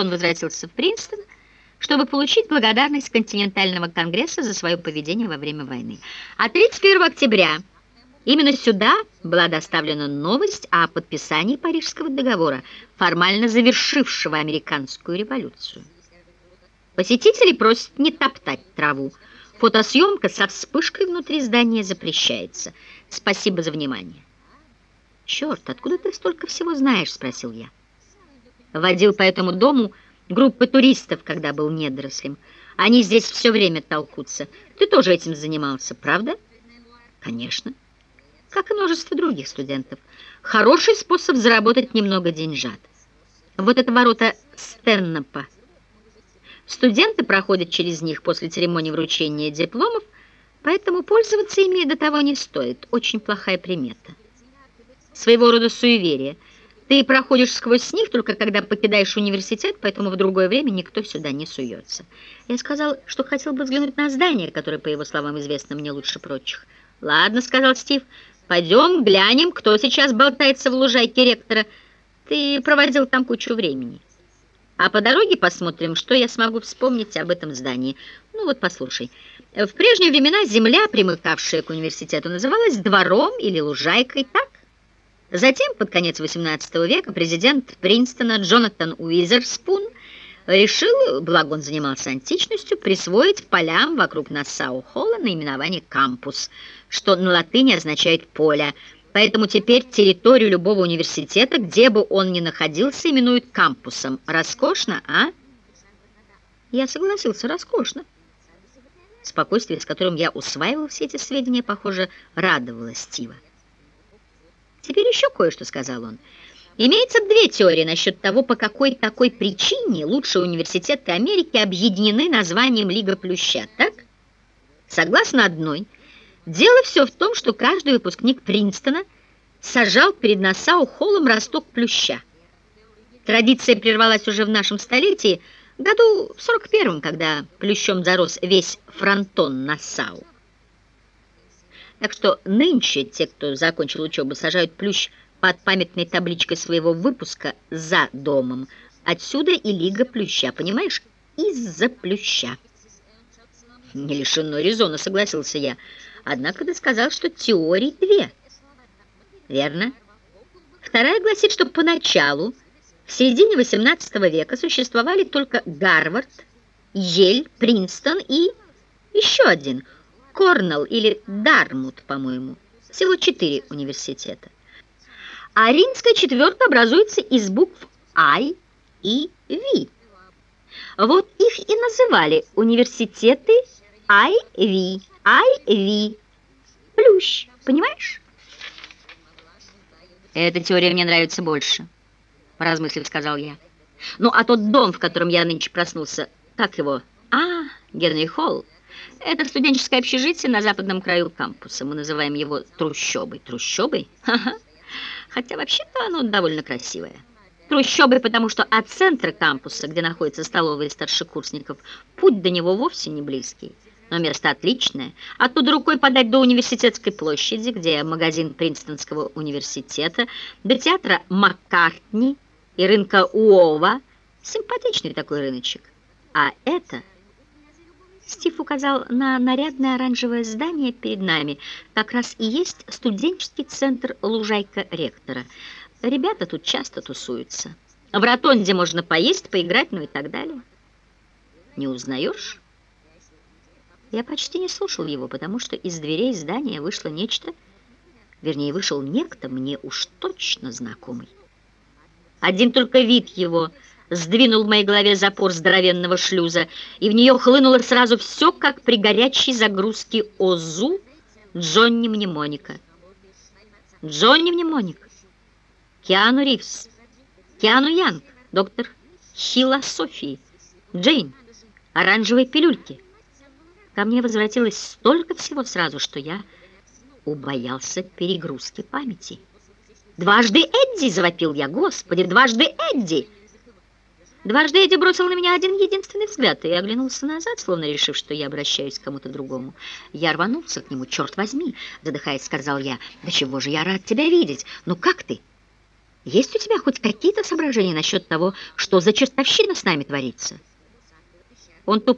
он возвратился в Принстон, чтобы получить благодарность континентального конгресса за свое поведение во время войны. А 31 октября именно сюда была доставлена новость о подписании Парижского договора, формально завершившего американскую революцию. Посетителей просят не топтать траву. Фотосъемка со вспышкой внутри здания запрещается. Спасибо за внимание. «Черт, откуда ты столько всего знаешь?» — спросил я. Водил по этому дому группы туристов, когда был недорослем. Они здесь все время толкутся. Ты тоже этим занимался, правда? Конечно. Как и множество других студентов. Хороший способ заработать немного деньжат. Вот это ворота Стеннопа. Студенты проходят через них после церемонии вручения дипломов, поэтому пользоваться ими до того не стоит. Очень плохая примета. Своего рода суеверие – ты проходишь сквозь них только когда покидаешь университет, поэтому в другое время никто сюда не суется. Я сказал, что хотел бы взглянуть на здание, которое, по его словам, известно мне лучше прочих. «Ладно», — сказал Стив, — «пойдем глянем, кто сейчас болтается в лужайке ректора. Ты проводил там кучу времени. А по дороге посмотрим, что я смогу вспомнить об этом здании. Ну вот, послушай». В прежние времена земля, примыкавшая к университету, называлась двором или лужайкой, так? Затем, под конец XVIII века, президент Принстона Джонатан Уизерспун решил, благо он занимался античностью, присвоить полям вокруг Нассау-Холла наименование «кампус», что на латыни означает «поле», Поэтому теперь территорию любого университета, где бы он ни находился, именуют кампусом. Роскошно, а? Я согласился, роскошно. Спокойствие, с которым я усваивал все эти сведения, похоже, радовало Стива. Теперь еще кое-что, сказал он. Имеется две теории насчет того, по какой такой причине лучшие университеты Америки объединены названием Лига Плюща, так? Согласно одной, дело все в том, что каждый выпускник Принстона сажал перед Нассау холлом росток плюща. Традиция прервалась уже в нашем столетии, году в 41-м, когда плющом зарос весь фронтон Нассау. Так что нынче те, кто закончил учебу, сажают плющ под памятной табличкой своего выпуска за домом. Отсюда и лига плюща, понимаешь? Из-за плюща. Не лишено резона, согласился я. Однако ты сказал, что теорий две. Верно. Вторая гласит, что поначалу, в середине XVIII века, существовали только Гарвард, Ель, Принстон и еще один – Корнелл или Дармут, по-моему. Всего четыре университета. А римская четверка образуется из букв I и V. Вот их и называли университеты IV, IV. Плющ, понимаешь? Эта теория мне нравится больше, поразмыслив, сказал я. Ну, а тот дом, в котором я нынче проснулся, как его? А, Генри Холл. Это студенческое общежитие на западном краю кампуса. Мы называем его трущобой. Трущобой? Ха-ха. Хотя вообще-то оно довольно красивое. Трущобой, потому что от центра кампуса, где находятся столовые старшекурсников, путь до него вовсе не близкий. Но место отличное. Оттуда рукой подать до университетской площади, где магазин Принстонского университета, до театра Маккартни и рынка Уова. Симпатичный такой рыночек. А это Стив указал на нарядное оранжевое здание перед нами. Как раз и есть студенческий центр «Лужайка ректора». Ребята тут часто тусуются. В ротонде можно поесть, поиграть, ну и так далее. Не узнаешь? Я почти не слушал его, потому что из дверей здания вышло нечто, вернее, вышел некто мне уж точно знакомый. Один только вид его – сдвинул в моей голове запор здоровенного шлюза, и в нее хлынуло сразу все, как при горячей загрузке ОЗУ Джонни Мнемоника. Джонни Мнемоник, Киану Ривз, Киану Янг, доктор философии, Джейн, оранжевые пилюльки. Ко мне возвратилось столько всего сразу, что я убоялся перегрузки памяти. «Дважды Эдди!» — завопил я. «Господи, дважды Эдди!» Дважды Эдди бросил на меня один единственный взгляд и оглянулся назад, словно решив, что я обращаюсь к кому-то другому. Я рванулся к нему. «Черт возьми!» — задыхаясь, сказал я. «Да чего же я рад тебя видеть! Ну как ты?» Есть у тебя хоть какие-то соображения насчет того, что за чертовщина с нами творится?» Он туп